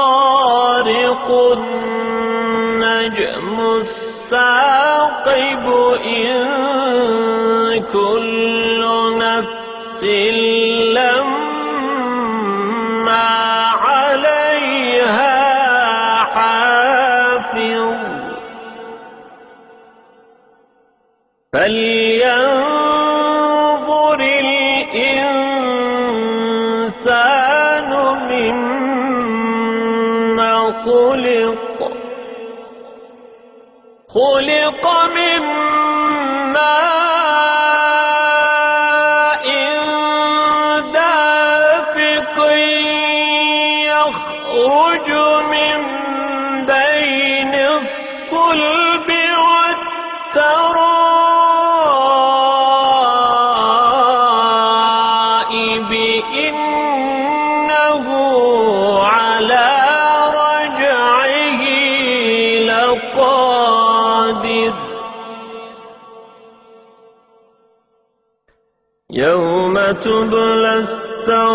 الطارق النجم الثاقب إن كل نفس لما عليها حافظ. فلينظر الإنسان مما خلق. خلق من ماء دافق يخرج من بين الصلب والترائب. إنه يوم تبلى السرائر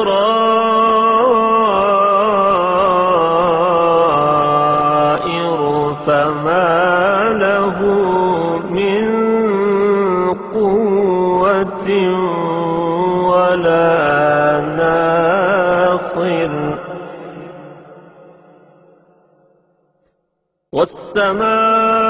فما له من قوة ولا ناصر. والسماء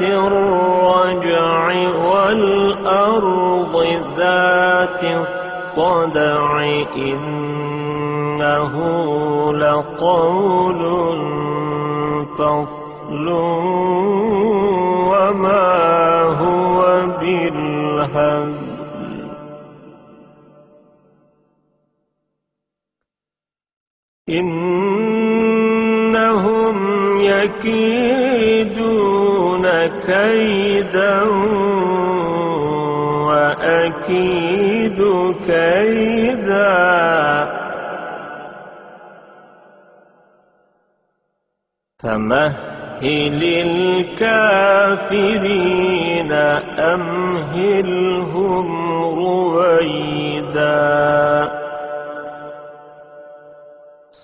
الرجع والأرض ذات الصدع إنه لقول فصل وما هو بالهزل. إنهم يكيدون كيدا وأكيد كيدا. فمهل الكافرين أمهلهم رويدا.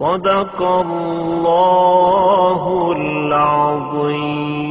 صدق الله العظيم.